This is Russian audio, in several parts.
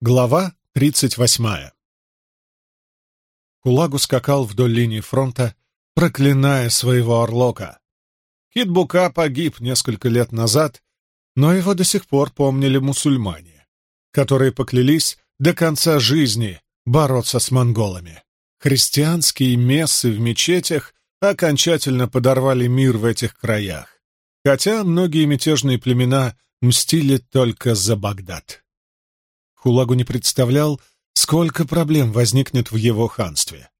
Глава тридцать восьмая Кулагу скакал вдоль линии фронта, проклиная своего орлока. Китбука погиб несколько лет назад, но его до сих пор помнили мусульмане, которые поклялись до конца жизни бороться с монголами. Христианские мессы в мечетях окончательно подорвали мир в этих краях, хотя многие мятежные племена мстили только за Багдад. Хулагу не представлял, сколько проблем возникнет в его ханстве.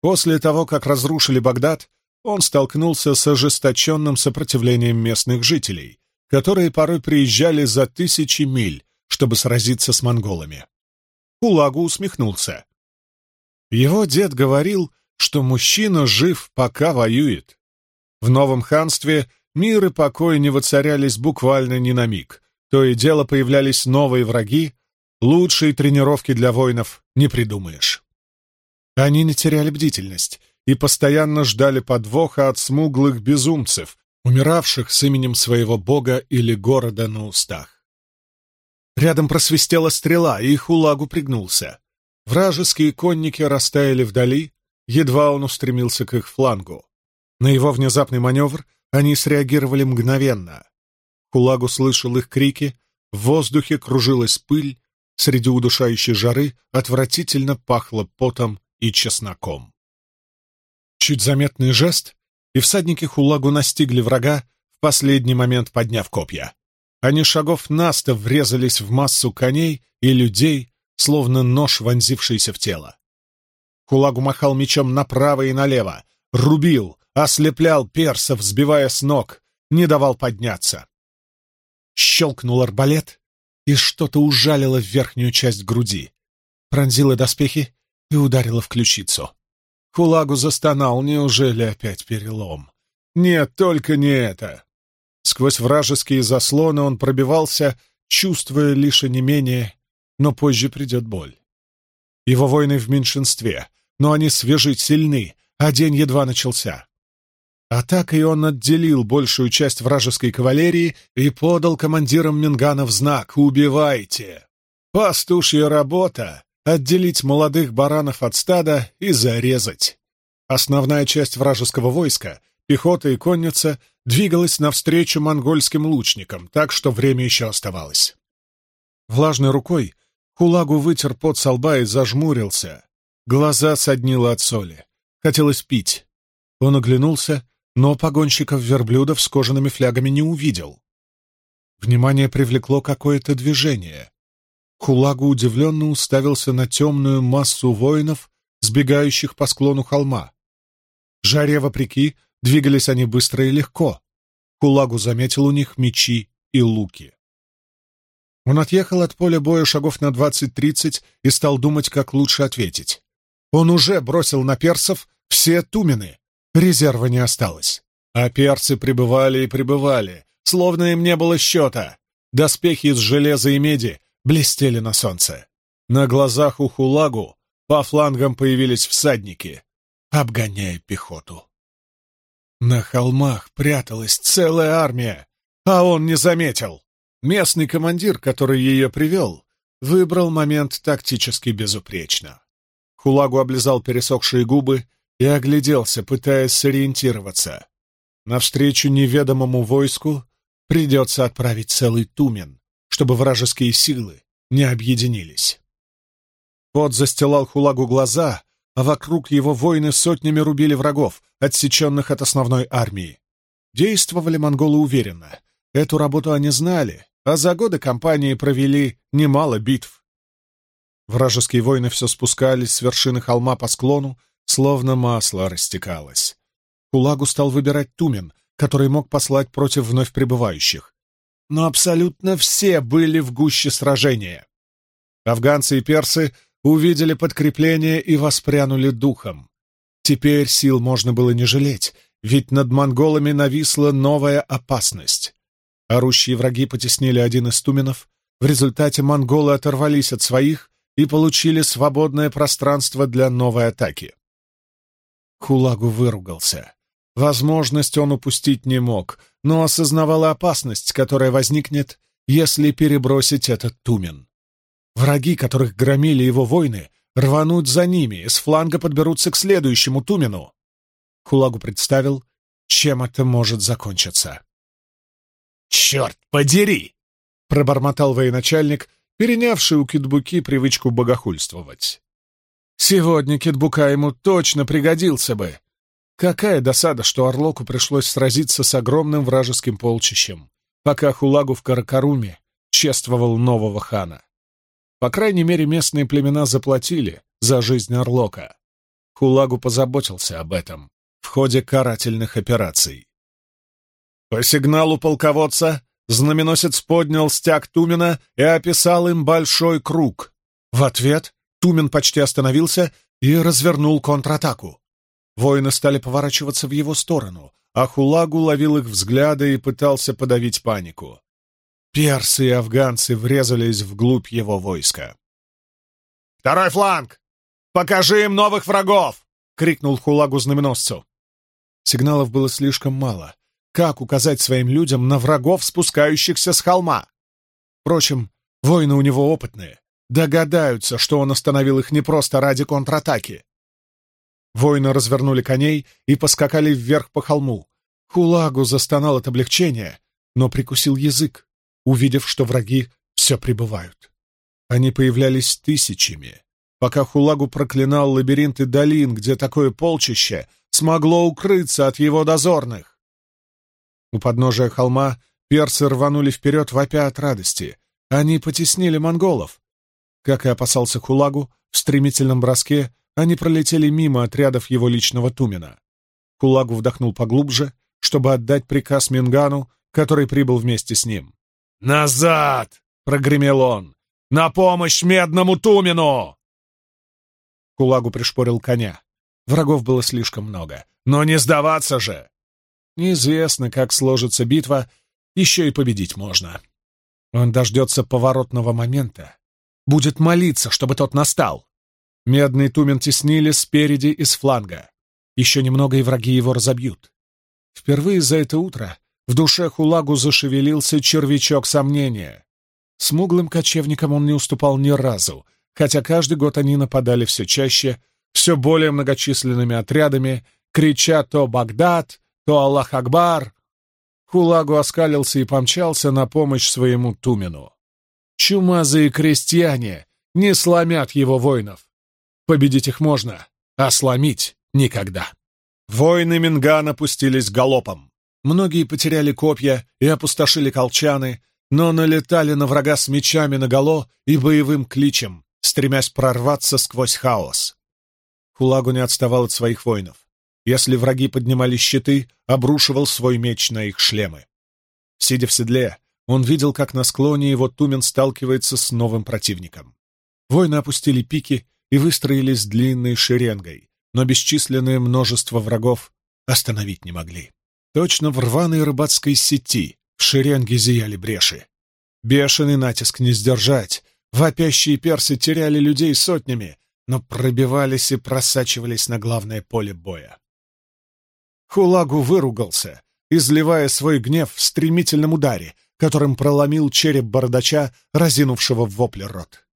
После того, как разрушили Багдад, он столкнулся с ожесточенным сопротивлением местных жителей, которые порой приезжали за тысячи миль, чтобы сразиться с монголами. Хулагу усмехнулся. Его дед говорил, что мужчина жив, пока воюет. В новом ханстве мир и покой не воцарялись буквально ни на миг. То и дело появлялись новые враги, Лучшей тренировки для воинов не придумаешь. Они не теряли бдительность и постоянно ждали подвоха от смуглых безумцев, умиравших с именем своего бога или города на устах. Рядом просвистела стрела, и Хулагу пригнулся. Вражеские конники растаяли вдали, едва он устремился к их флангу. На его внезапный маневр они среагировали мгновенно. Хулагу слышал их крики, в воздухе кружилась пыль, Среди удушающей жары отвратительно пахло потом и чесноком. Чуть заметный жест, и всадники Хулагу настигли врага, в последний момент подняв копья. Они шагов наста врезались в массу коней и людей, словно нож, вонзившийся в тело. Хулагу махал мечом направо и налево, рубил, ослеплял персов, сбивая с ног, не давал подняться. Щелкнул арбалет, и что-то ужалило в верхнюю часть груди, пронзило доспехи и ударило в ключицу. Хулагу застонал, неужели опять перелом? Нет, только не это. Сквозь вражеские заслоны он пробивался, чувствуя лишь онемение, но позже придет боль. Его воины в меньшинстве, но они свежи, сильны, а день едва начался. Атакой он отделил большую часть вражеской кавалерии и подал командирам Минганов знак «Убивайте!». Пастушья работа — отделить молодых баранов от стада и зарезать. Основная часть вражеского войска, пехота и конница, двигалась навстречу монгольским лучникам, так что время еще оставалось. Влажной рукой Хулагу вытер пот со лба и зажмурился. Глаза соднило от соли. Хотелось пить. Он оглянулся но погонщиков верблюдов с кожаными флягами не увидел. Внимание привлекло какое-то движение. Хулагу удивленно уставился на темную массу воинов, сбегающих по склону холма. Жаре вопреки, двигались они быстро и легко. Хулагу заметил у них мечи и луки. Он отъехал от поля боя шагов на двадцать-тридцать и стал думать, как лучше ответить. Он уже бросил на персов все тумены, Резерва не осталось. А перцы прибывали и прибывали, словно им не было счета. Доспехи из железа и меди блестели на солнце. На глазах у Хулагу по флангам появились всадники, обгоняя пехоту. На холмах пряталась целая армия, а он не заметил. Местный командир, который ее привел, выбрал момент тактически безупречно. Хулагу облизал пересохшие губы и огляделся, пытаясь сориентироваться. Навстречу неведомому войску придется отправить целый тумен, чтобы вражеские силы не объединились. Пот застилал Хулагу глаза, а вокруг его воины сотнями рубили врагов, отсеченных от основной армии. Действовали монголы уверенно. Эту работу они знали, а за годы кампании провели немало битв. Вражеские воины все спускались с вершины холма по склону, словно масло растекалось. Кулагу стал выбирать Тумен, который мог послать против вновь прибывающих. Но абсолютно все были в гуще сражения. Афганцы и персы увидели подкрепление и воспрянули духом. Теперь сил можно было не жалеть, ведь над монголами нависла новая опасность. Орущие враги потеснили один из туменов, в результате монголы оторвались от своих и получили свободное пространство для новой атаки. Хулагу выругался. Возможность он упустить не мог, но осознавал опасность, которая возникнет, если перебросить этот тумен. Враги, которых громили его войны, рванут за ними, и с фланга подберутся к следующему Тумену. Хулагу представил, чем это может закончиться. «Черт подери!» — пробормотал военачальник, перенявший у Китбуки привычку богохульствовать. «Сегодня Китбука ему точно пригодился бы. Какая досада, что Орлоку пришлось сразиться с огромным вражеским полчищем, пока Хулагу в Каракаруме чествовал нового хана. По крайней мере, местные племена заплатили за жизнь Орлока. Хулагу позаботился об этом в ходе карательных операций. По сигналу полководца знаменосец поднял стяг Тумена и описал им большой круг. В ответ Тумен почти остановился и развернул контратаку. Воины стали поворачиваться в его сторону, а Хулагу ловил их взгляды и пытался подавить панику. Персы и афганцы врезались вглубь его войска. «Второй фланг! Покажи им новых врагов!» — крикнул Хулагу знаменосцу. Сигналов было слишком мало. Как указать своим людям на врагов, спускающихся с холма? Впрочем, воины у него опытные. Догадаются, что он остановил их не просто ради контратаки. Воины развернули коней и поскакали вверх по холму. Хулагу застонал от облегчения, но прикусил язык увидев, что враги все прибывают. Они появлялись тысячами, пока Хулагу проклинал лабиринты долин, где такое полчище смогло укрыться от его дозорных. У подножия холма персы рванули вперед, вопя от радости. Они потеснили монголов. Как и опасался Хулагу, в стремительном броске они пролетели мимо отрядов его личного Тумена. Хулагу вдохнул поглубже, чтобы отдать приказ Мингану, который прибыл вместе с ним. «Назад!» — прогремел он. «На помощь медному Тумену!» Кулагу пришпорил коня. Врагов было слишком много. Но не сдаваться же! Неизвестно, как сложится битва, еще и победить можно. Он дождется поворотного момента. Будет молиться, чтобы тот настал. Медный тумен теснили спереди и с фланга. Еще немного, и враги его разобьют. Впервые за это утро в душе Хулагу зашевелился червячок сомнения. Смуглым кочевникам он не уступал ни разу, хотя каждый год они нападали все чаще, все более многочисленными отрядами, крича то «Багдад», то «Аллах Акбар». Хулагу оскалился и помчался на помощь своему Тумену. Чумазые крестьяне не сломят его воинов. Победить их можно, а сломить — никогда. Воины Мингана пустились галопом. Многие потеряли копья и опустошили колчаны, но налетали на врага с мечами наголо и боевым кличем, стремясь прорваться сквозь хаос. Хулагу не отставал от своих воинов. Если враги поднимали щиты, обрушивал свой меч на их шлемы. Сидя в седле, он видел, как на склоне его Тумен сталкивается с новым противником. Воины опустили пики и выстроились длинной шеренгой, но бесчисленное множество врагов остановить не могли. Точно в рваной рыбацкой сети в шеренге зияли бреши. Бешеный натиск не сдержать. Вопящие персы теряли людей сотнями, но пробивались и просачивались на главное поле боя. Хулагу выругался, изливая свой гнев в стремительном ударе, которым проломил череп бородача, разинувшего в вопле рот.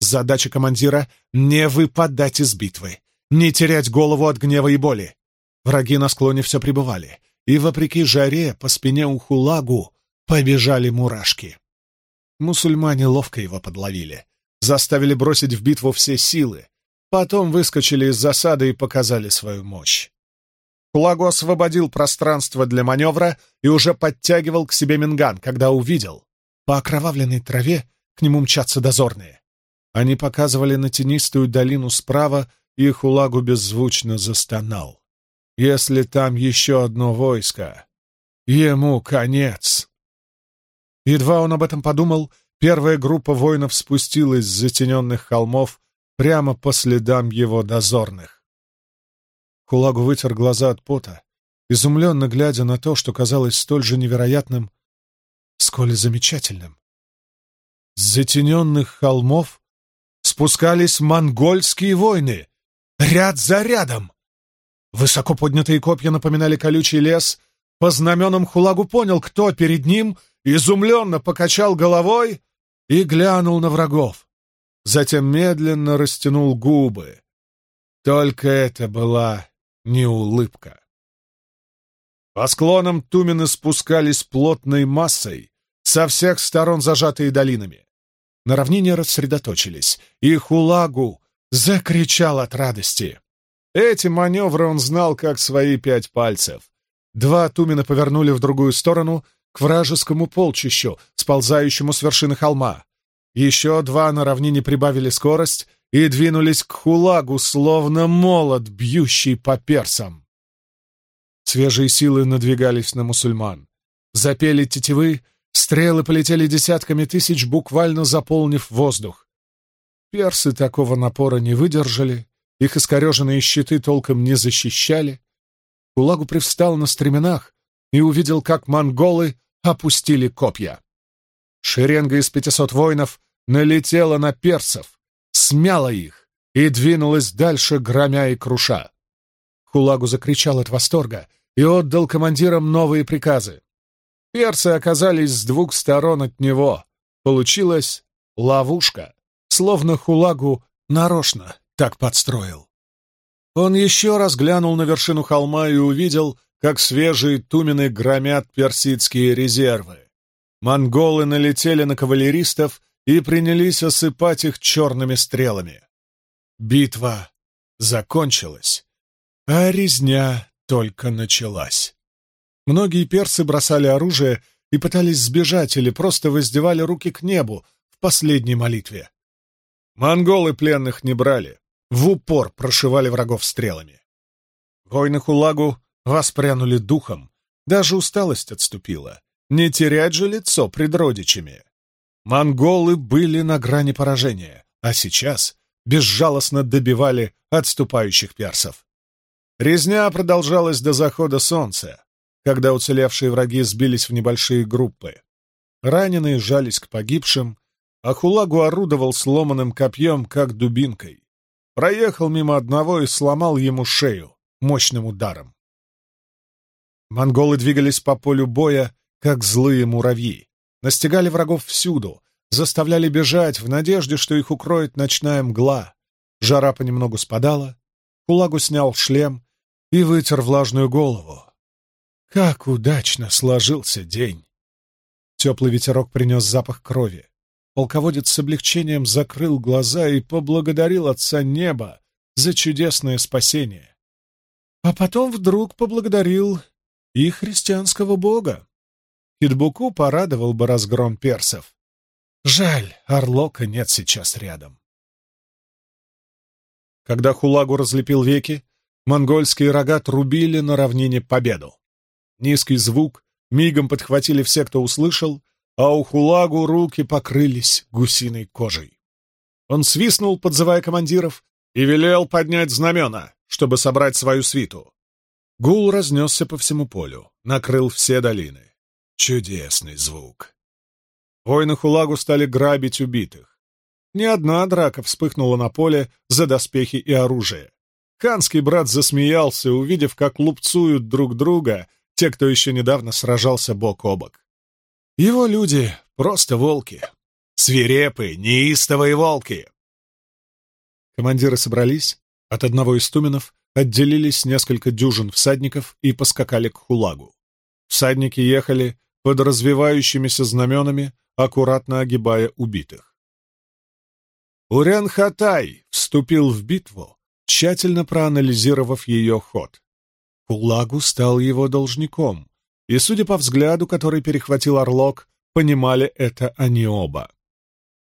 Задача командира — не выпадать из битвы, не терять голову от гнева и боли. Враги на склоне все пребывали, и, вопреки жаре, по спине у Хулагу побежали мурашки. Мусульмане ловко его подловили, заставили бросить в битву все силы, потом выскочили из засады и показали свою мощь. Хулагу освободил пространство для маневра и уже подтягивал к себе Минган, когда увидел. По окровавленной траве к нему мчатся дозорные. Они показывали на тенистую долину справа, и Хулагу беззвучно застонал. Если там еще одно войско, ему конец. Едва он об этом подумал, первая группа воинов спустилась с затененных холмов прямо по следам его дозорных. Хулагу вытер глаза от пота, изумленно глядя на то, что казалось столь же невероятным, сколь и замечательным. С затененных холмов спускались монгольские войны, ряд за рядом. Высоко поднятые копья напоминали колючий лес. По знаменам Хулагу понял, кто перед ним, изумленно покачал головой и глянул на врагов. затем медленно растянул губы. Только это была не улыбка. По склонам Тумины спускались плотной массой, со всех сторон зажатые долинами. На равнине рассредоточились, и Хулагу закричал от радости. Эти маневры он знал как свои пять пальцев. Два Тумина повернули в другую сторону, к вражескому полчищу, сползающему с вершины холма. Еще два на равнине прибавили скорость и двинулись к Хулагу, словно молот, бьющий по персам. Свежие силы надвигались на мусульман. Запели тетивы, стрелы полетели десятками тысяч, буквально заполнив воздух. Персы такого напора не выдержали, их искореженные щиты толком не защищали. Хулагу привстал на стременах и увидел, как монголы опустили копья. Шеренга из пятисот воинов налетела на персов, смяла их и двинулась дальше, громя и круша. Хулагу закричал от восторга и отдал командирам новые приказы. Персы оказались с двух сторон от него. Получилась ловушка, словно Хулагу нарочно так подстроил. Он еще раз глянул на вершину холма и увидел, как свежие тумены громят персидские резервы. Монголы налетели на кавалеристов и принялись осыпать их черными стрелами. Битва закончилась, а резня только началась. Многие персы бросали оружие и пытались сбежать или просто воздевали руки к небу в последней молитве. Монголы пленных не брали, в упор прошивали врагов стрелами. Войны Хулагу воспрянули духом, даже усталость отступила. Не терять же лицо пред родичами. Монголы были на грани поражения, а сейчас безжалостно добивали отступающих персов. Резня продолжалась до захода солнца, когда уцелевшие враги сбились в небольшие группы. Раненые жались к погибшим, а Хулагу орудовал сломанным копьем, как дубинкой. Проехал мимо одного и сломал ему шею мощным ударом. Монголы двигались по полю боя, как злые муравьи, настигали врагов всюду, заставляли бежать в надежде, что их укроет ночная мгла. Жара понемногу спадала, Кулагу снял шлем и вытер влажную голову. Как удачно сложился день! Теплый ветерок принес запах крови. Полководец с облегчением закрыл глаза и поблагодарил отца неба за чудесное спасение. А потом вдруг поблагодарил и христианского бога. Китбуку порадовал бы разгром персов. Жаль, Орлока нет сейчас рядом. Когда Хулагу разлепил веки, монгольские рога трубили на равнине победу. Низкий звук мигом подхватили все, кто услышал, а у Хулагу руки покрылись гусиной кожей. Он свистнул, подзывая командиров, и велел поднять знамена, чтобы собрать свою свиту. Гул разнесся по всему полю, накрыл все долины. Чудесный звук. Воины Хулагу стали грабить убитых. Ни одна драка вспыхнула на поле за доспехи и оружие. Ханский брат засмеялся, увидев, как лупцуют друг друга те, кто еще недавно сражался бок о бок. Его люди — просто волки. Свирепые, неистовые волки. Командиры собрались. От одного из туменов отделились несколько дюжин всадников и поскакали к Хулагу. Всадники ехали под развивающимися знаменами, аккуратно огибая убитых. Урян-Хатай вступил в битву, тщательно проанализировав ее ход. Хулагу стал его должником, и, судя по взгляду, который перехватил Орлок, понимали это они оба.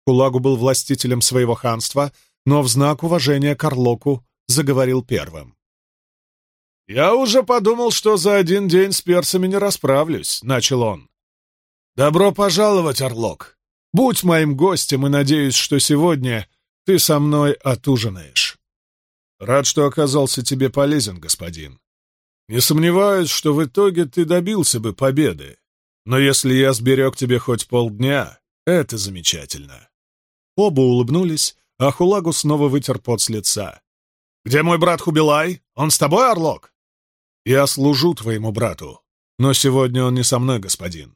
Хулагу был властителем своего ханства, но в знак уважения к Орлоку заговорил первым. «Я уже подумал, что за один день с персами не расправлюсь», — начал он. «Добро пожаловать, Орлок. Будь моим гостем и надеюсь, что сегодня ты со мной отужинаешь. Рад, что оказался тебе полезен, господин. Не сомневаюсь, что в итоге ты добился бы победы. Но если я сберег тебе хоть полдня, это замечательно». Оба улыбнулись, а Хулагу снова вытер пот с лица. «Где мой брат Хубилай? Он с тобой, Орлок?» «Я служу твоему брату, но сегодня он не со мной, господин.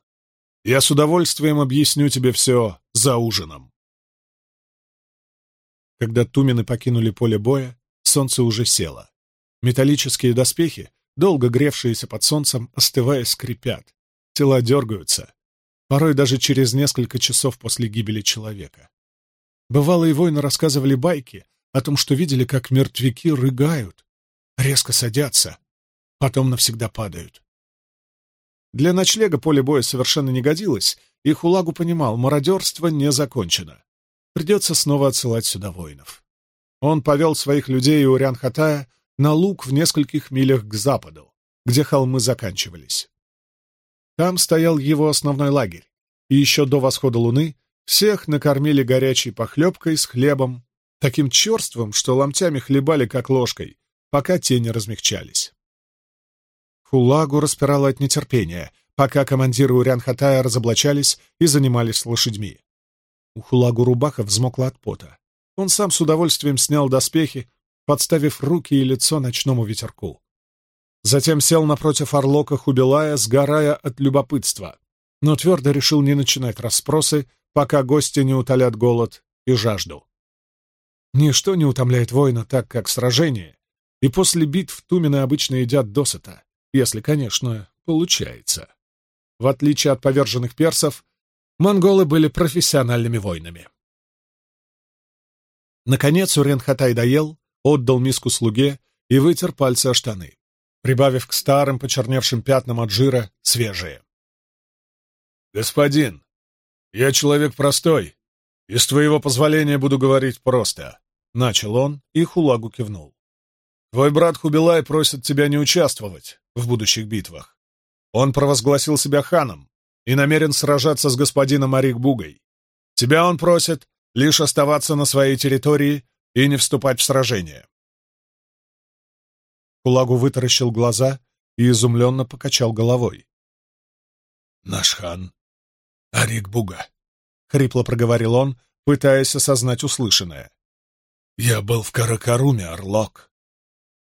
Я с удовольствием объясню тебе все за ужином». Когда тумены покинули поле боя, солнце уже село. Металлические доспехи, долго гревшиеся под солнцем, остывая, скрипят. Тела дергаются, порой даже через несколько часов после гибели человека. Бывалые воины рассказывали байки о том, что видели, как мертвяки рыгают, резко садятся, потом навсегда падают. Для ночлега поле боя совершенно не годилось, и Хулагу понимал, мародерство не закончено. Придется снова отсылать сюда воинов. Он повел своих людей и Урян-Хатая на луг в нескольких милях к западу, где холмы заканчивались. Там стоял его основной лагерь, и еще до восхода луны всех накормили горячей похлебкой с хлебом, таким черствым, что ломтями хлебали как ложкой, пока тени размягчались. Хулагу распирало от нетерпения, пока командиры Урян-Хатая разоблачались и занимались лошадьми. У Хулагу рубаха взмокла от пота. Он сам с удовольствием снял доспехи, подставив руки и лицо ночному ветерку. Затем сел напротив Орлока Хубилая, сгорая от любопытства, но твердо решил не начинать расспросы, пока гости не утолят голод и жажду. Ничто не утомляет воина так, как сражение, и после битв тумены обычно едят досыта, если, конечно, получается. В отличие от поверженных персов, монголы были профессиональными воинами. Наконец Уренхатай доел, отдал миску слуге и вытер пальцы о штаны, прибавив к старым почерневшим пятнам от жира свежие. «Господин, я человек простой, и с твоего позволения буду говорить просто», — начал он, и Хулагу кивнул. «Твой брат Хубилай просит тебя не участвовать в будущих битвах. Он провозгласил себя ханом и намерен сражаться с господином Арик-Бугой. Тебя он просит лишь оставаться на своей территории и не вступать в сражение. Кулагу вытаращил глаза и изумленно покачал головой. «Наш хан — Арик-Буга», — хрипло проговорил он, пытаясь осознать услышанное. «Я был в Каракаруме, Орлок.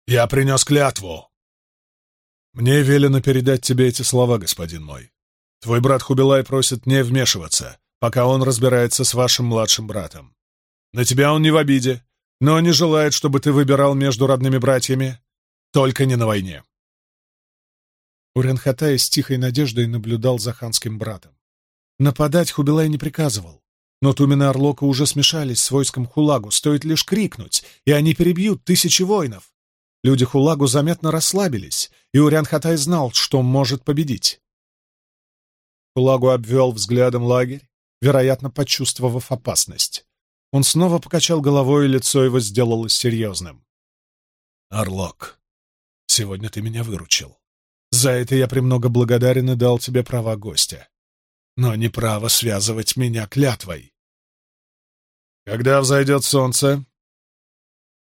Я принес клятву». «Мне велено передать тебе эти слова, господин мой. Твой брат Хубилай просит не вмешиваться, пока он разбирается с вашим младшим братом. На тебя он не в обиде, но не желает, чтобы ты выбирал между родными братьями, только не на войне. Уренхатай с тихой надеждой наблюдал за ханским братом. Нападать Хубилай не приказывал, но Тумен и Орлока уже смешались с войском Хулагу, стоит лишь крикнуть, и они перебьют тысячи воинов. Люди Хулагу заметно расслабились, и Урянхатай знал, что может победить. Хулагу обвел взглядом лагерь, вероятно, почувствовав опасность. Он снова покачал головой, и лицо его сделалось серьезным. «Орлок, сегодня ты меня выручил. За это я премного благодарен и дал тебе права гостя. Но не право связывать меня клятвой». «Когда взойдет солнце?»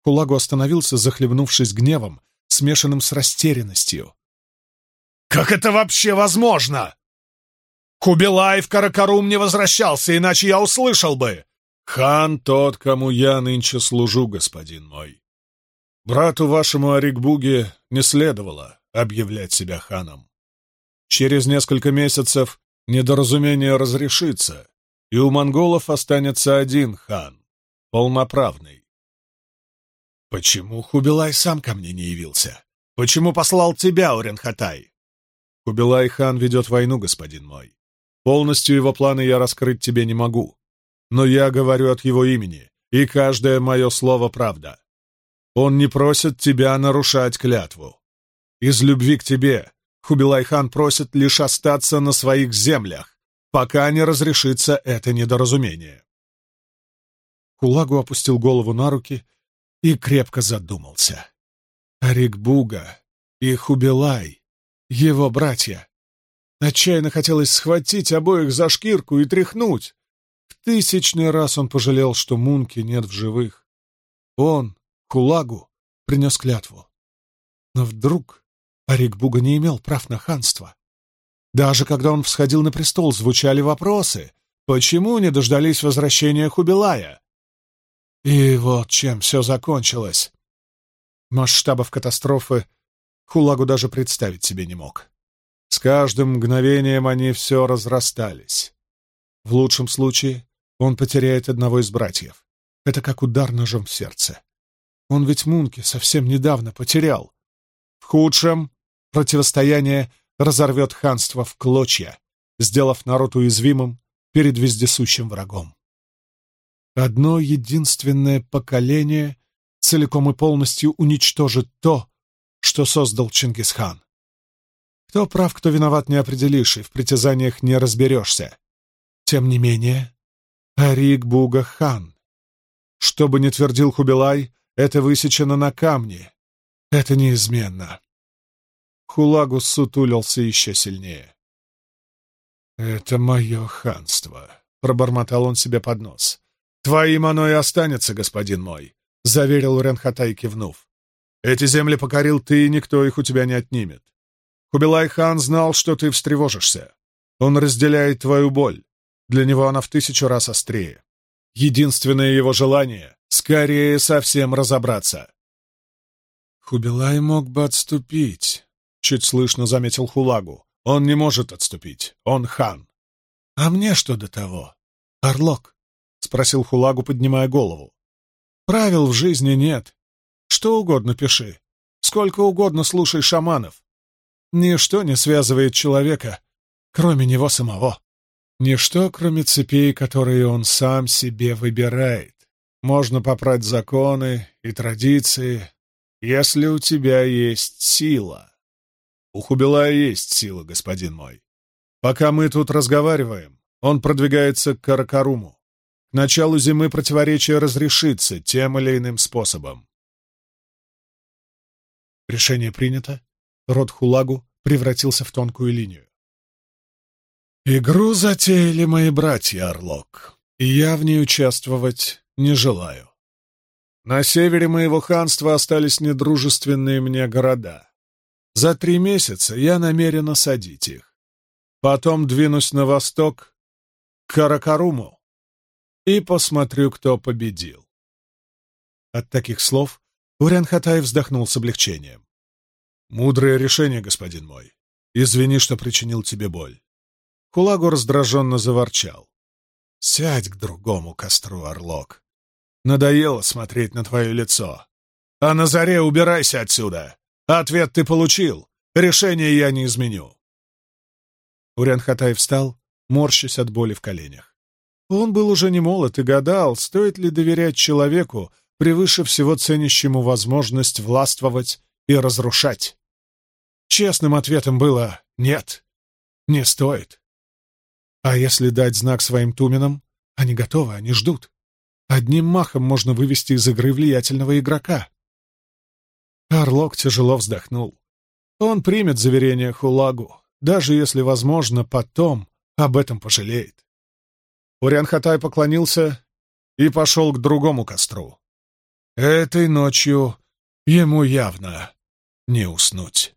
Кулагу остановился, захлебнувшись гневом, смешанным с растерянностью. «Как это вообще возможно?» Кубилай в Каракарум не возвращался, иначе я услышал бы. Хан тот, кому я нынче служу, господин мой. Брату вашему Арикбуге не следовало объявлять себя ханом. Через несколько месяцев недоразумение разрешится, и у монголов останется один хан, полноправный. Почему Хубилай сам ко мне не явился? Почему послал тебя, Уренхатай? Хубилай хан ведет войну, господин мой. Полностью его планы я раскрыть тебе не могу. Но я говорю от его имени, и каждое мое слово правда. Он не просит тебя нарушать клятву. Из любви к тебе Хубилайхан просит лишь остаться на своих землях, пока не разрешится это недоразумение. Кулагу опустил голову на руки и крепко задумался. Арикбуга и Хубилай, его братья, Отчаянно хотелось схватить обоих за шкирку и тряхнуть. В тысячный раз он пожалел, что Мунки нет в живых. Он, Кулагу, принес клятву. Но вдруг Арикбуга не имел прав на ханство. Даже когда он всходил на престол, звучали вопросы, почему не дождались возвращения Хубилая. И вот чем все закончилось. Масштабов катастрофы Хулагу даже представить себе не мог. С каждым мгновением они все разрастались. В лучшем случае он потеряет одного из братьев. Это как удар ножом в сердце. Он ведь Мунки совсем недавно потерял. В худшем противостояние разорвет ханство в клочья, сделав народ уязвимым перед вездесущим врагом. Одно единственное поколение целиком и полностью уничтожит то, что создал Чингисхан. Кто прав, кто виноват, не определишь, и в притязаниях не разберешься. Тем не менее, Арик Буга хан. Что бы ни твердил Хубилай, это высечено на камне. Это неизменно. Хулагус сутулился еще сильнее. «Это мое ханство», — пробормотал он себе под нос. «Твоим оно и останется, господин мой», — заверил Ренхатай, кивнув. «Эти земли покорил ты, и никто их у тебя не отнимет. Хубилай-хан знал, что ты встревожишься. Он разделяет твою боль. Для него она в тысячу раз острее. Единственное его желание — скорее совсем разобраться». Хубилай мог бы отступить, — чуть слышно заметил Хулагу. Он не может отступить. Он хан. — А мне что до того? Орлок? — спросил Хулагу, поднимая голову. — Правил в жизни нет. Что угодно пиши. Сколько угодно слушай шаманов. Ничто не связывает человека, кроме него самого. Ничто, кроме цепей, которые он сам себе выбирает. Можно попрать законы и традиции, если у тебя есть сила. У Хубилая есть сила, господин мой. Пока мы тут разговариваем, он продвигается к Каракаруму. Началу зимы противоречие разрешится тем или иным способом. Решение принято. Род Хулагу превратился в тонкую линию. Игру затеяли мои братья, Орлок, и я в ней участвовать не желаю. На севере моего ханства остались недружественные мне города. За три месяца я намерен осадить их. Потом двинусь на восток, к Каракаруму, и посмотрю, кто победил. От таких слов Урянхатай вздохнул с облегчением. «Мудрое решение, господин мой. Извини, что причинил тебе боль». Кулагу раздраженно заворчал. «Сядь к другому костру, Орлок. Надоело смотреть на твое лицо. А на заре убирайся отсюда. Ответ ты получил. Решение я не изменю. Урянхатай встал, морщась от боли в коленях. Он был уже не молод и гадал, стоит ли доверять человеку, превыше всего ценящему возможность властвовать и разрушать. Честным ответом было «нет, не стоит». А если дать знак своим туменам, они готовы, они ждут. Одним махом можно вывести из игры влиятельного игрока. Орлок тяжело вздохнул. Он примет заверение Хулагу, даже если, возможно, потом об этом пожалеет. Урянхатай поклонился и пошел к другому костру. Этой ночью ему явно не уснуть.